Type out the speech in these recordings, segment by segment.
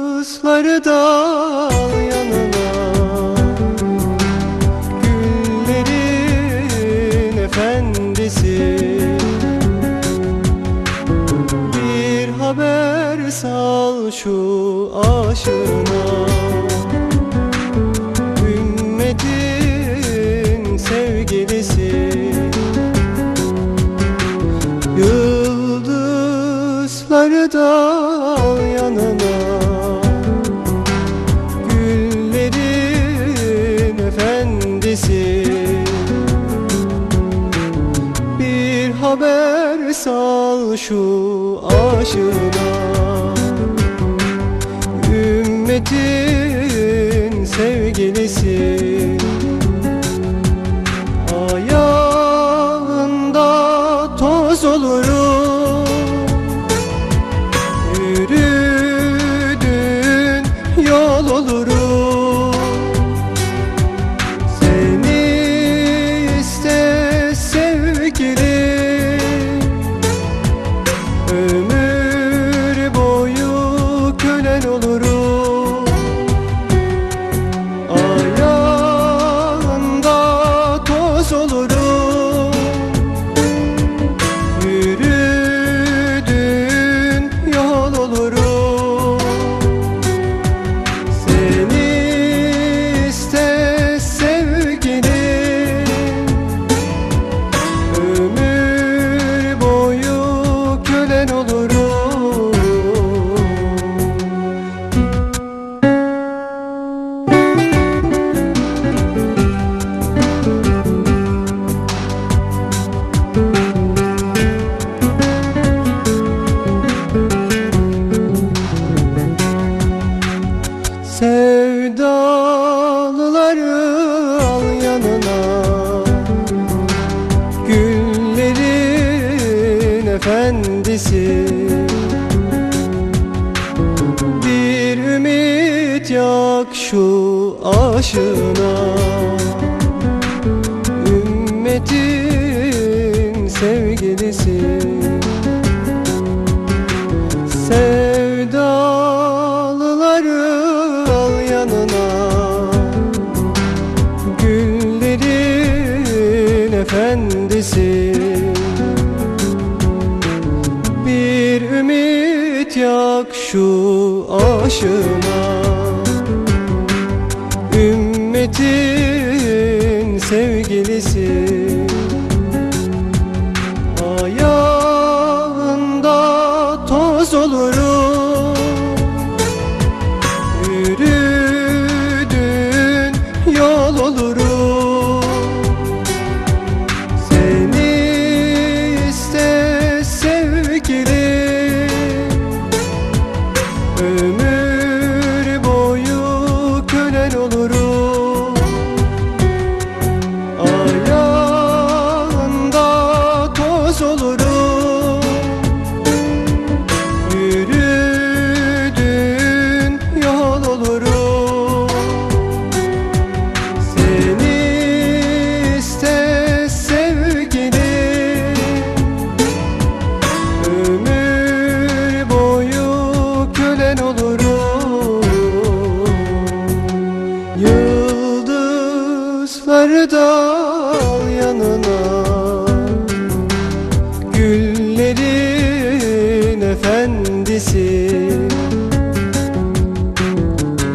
Yıldızları dal sal şu aşına. Ümmetin sevgilisi. Yıldızları dal yanına. Güllerin efendisi. Bir haber sal şu aşına Ümmetin sevgilisi. Ayağında toz olurum. Yürüdün yol olurum yak şu aşına. Ümmetin sevgilisi. Sevdalıları al yanına. Güllerin efendisi. Bir ümit yak şu aşına Ümmetin sevgilisi. Ayağında toz olurum. Yürüdün yol olurum. Seni iste sevgilim. Ömür Yıldızları dal yanına. Güllerin efendisi.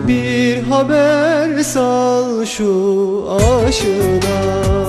Bir haber sal şu aşına